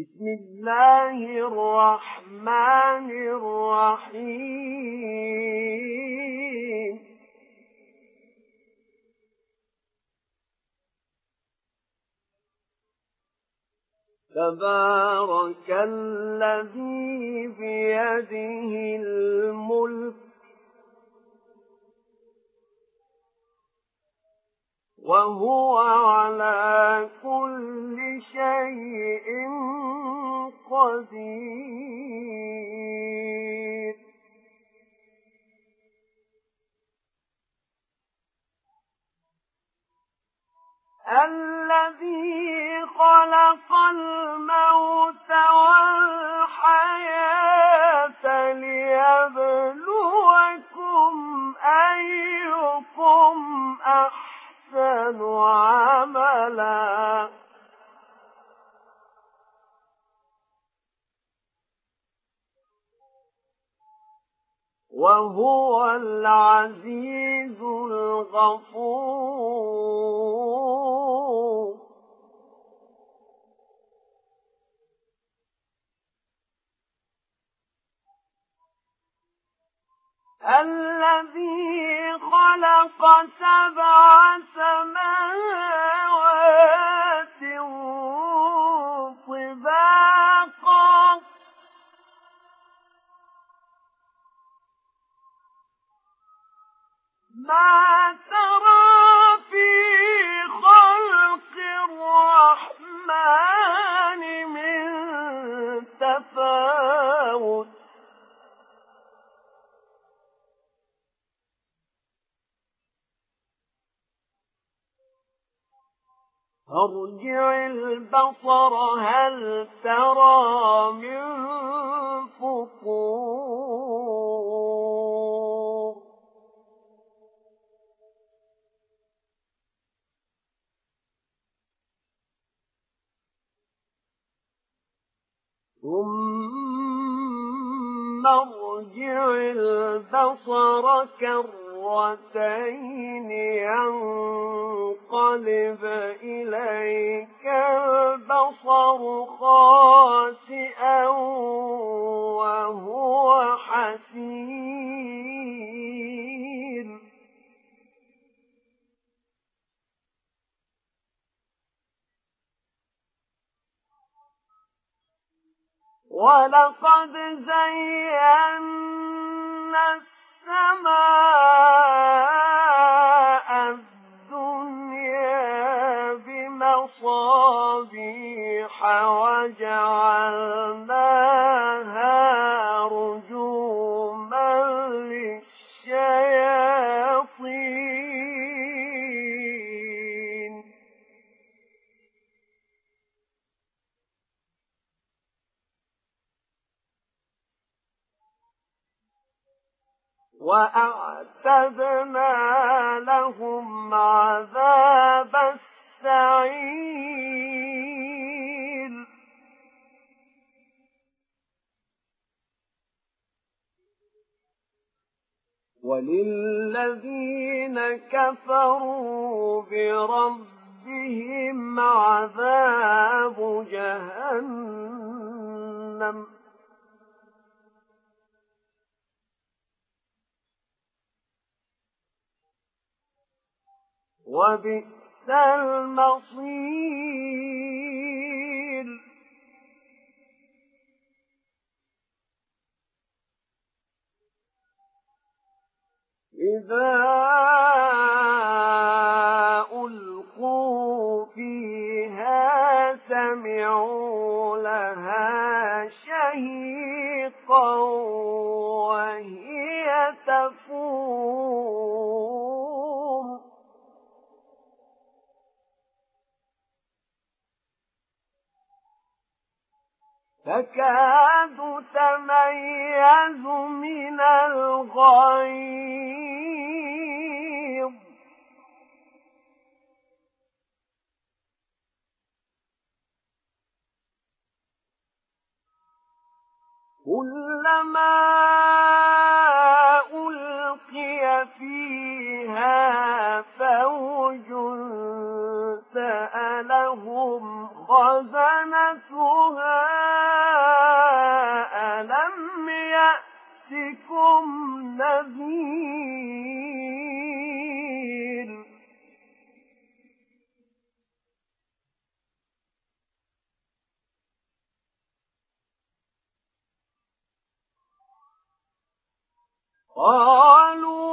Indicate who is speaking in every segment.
Speaker 1: بسم الله الرحمن الرحيم. تبارك الذي بيده الملك وهو على كل شيء قدير. الذي خلق الموت والحياة ليبلوكم أيكم أحسن عملا وهو العزيز الغفور. الذي خلق سبع أرجع البصر هل ترى من فطور؟ ثم ارجع البصر كرتين ينقلب إليك البصر خاسئا وهو حسير ولقد زينا السماء عذاب السعير وللذين كفروا بربهم عذاب جهنم. وبئس المصير. إذا ألقوا فيها سمعوا لها شهيقا تكاد تميز من الغيظ. كلما ألقي فيها فوج سألهم خزنتها بِبَأْسِكُمْ نَذِيرٌ. قَالُوا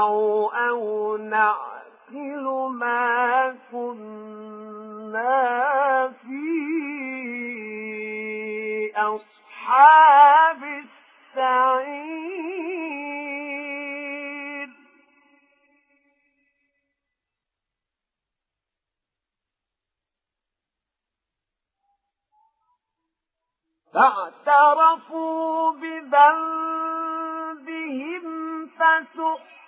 Speaker 1: أو نعقل ما كنا في أصحاب السعير فاعترفوا بذنبهم فسحقا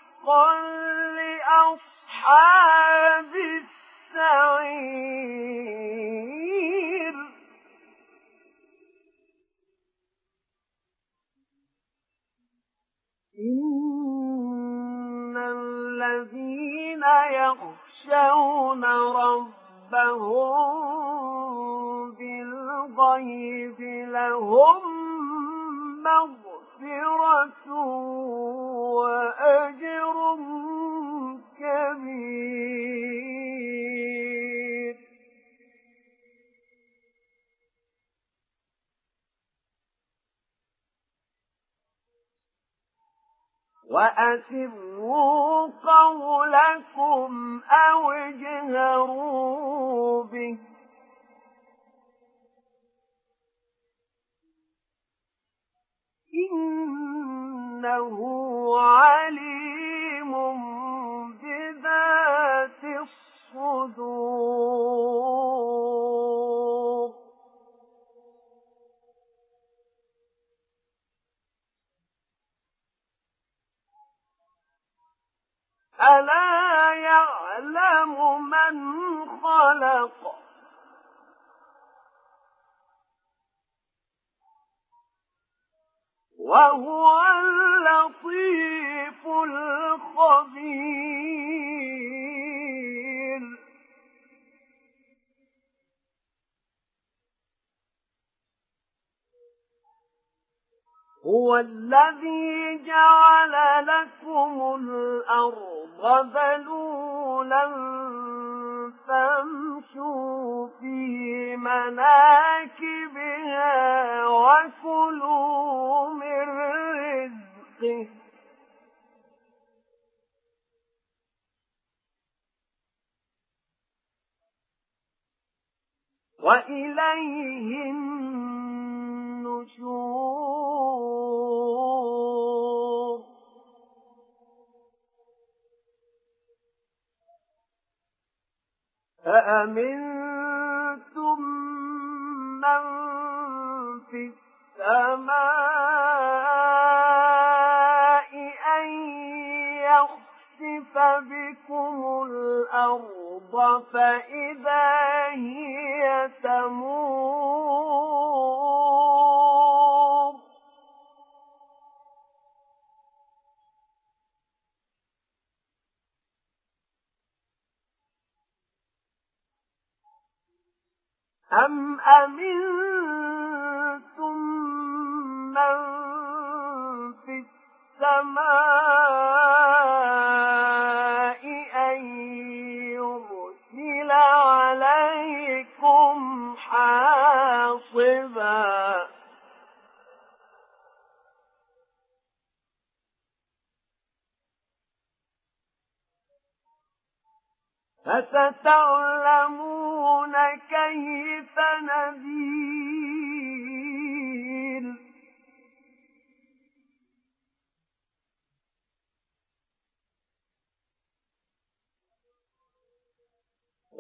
Speaker 1: لأصحاب السعير. إن الذين يخشون ربهم بالغيب لهم مغفرة وأجر كبير. وأسروا قولكم أو اجهروا به. إنه عليم بذات الصدور ألا يعلم من خلق وهو اللطيف الخبير. هو الذي جعل لكم الأرض ذلولا فامشوا في مناكبها وكلوا من رزقه وإليه النشور. أأمنتم من في السماء السماء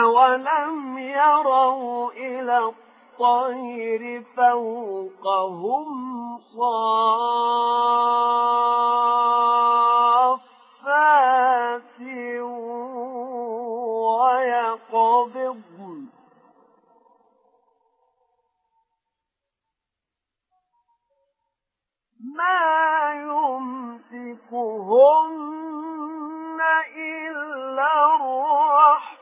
Speaker 1: أولم يروا إلى الطير فوقهم صافات ويقبضن ما يمسكهن إلا الرحمن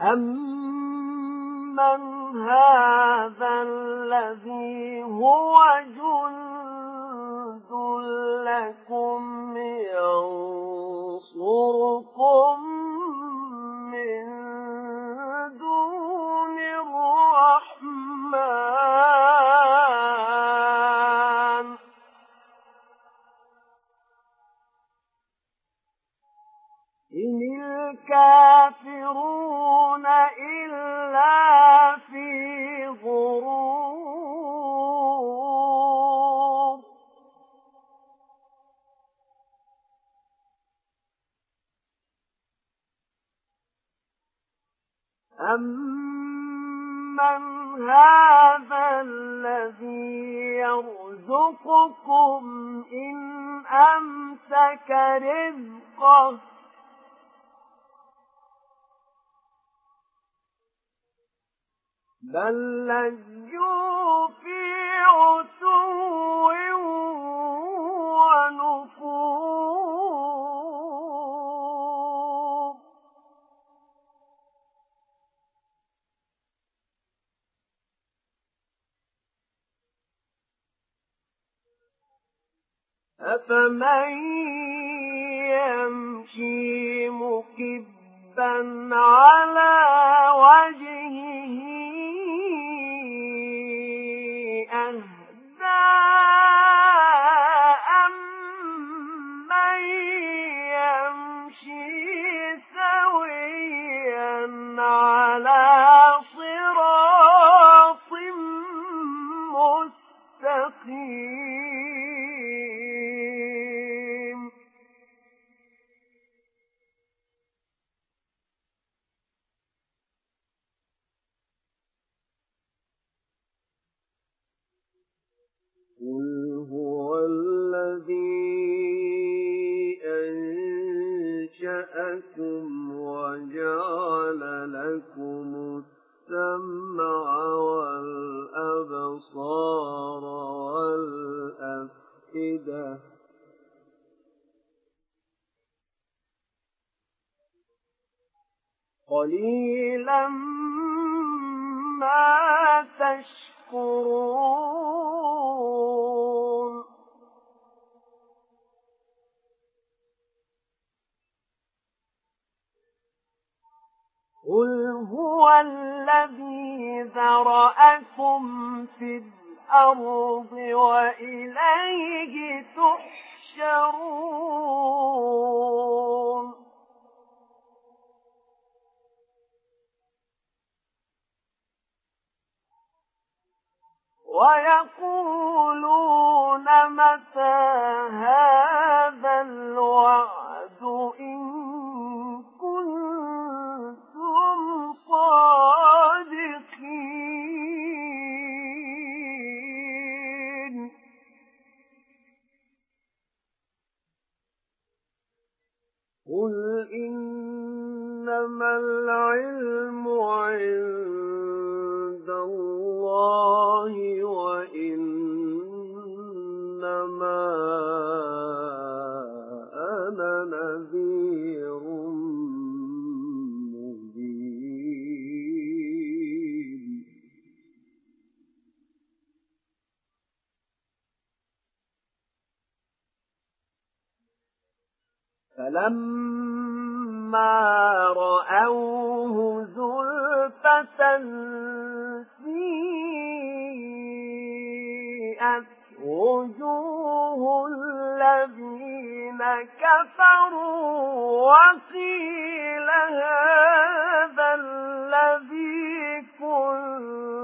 Speaker 1: أمن هذا الذي هو جند أمن هذا الذي يرزقكم إن أمسك رزقه بل لجوا في عتو ونفور أفمن يمشي مكبا على وجهه أهدى قليلا ما تشكرون. قل هو الذي ذرأكم في الأرض وإليه تحشرون. ويقولون متى هذا؟ وإنما أنا نذير مبين. فلما رأوه زلفة سيئت وجوه الذين كفروا وقيل هذا الذي كنتم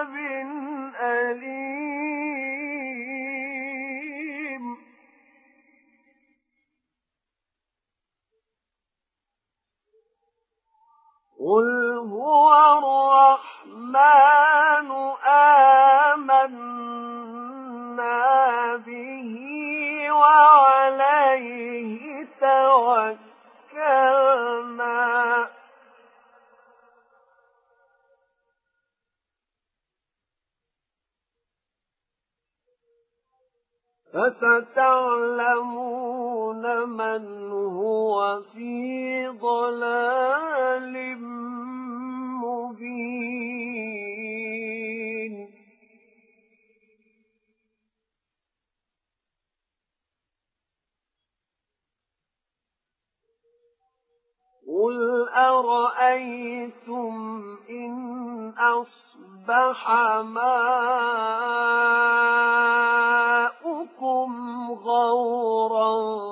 Speaker 1: قل هو الرحمن آمنا به وعليه توكلنا فستعلمون من هو في ضلال مبين قل أرأيتم إن أصبح ماؤكم غورا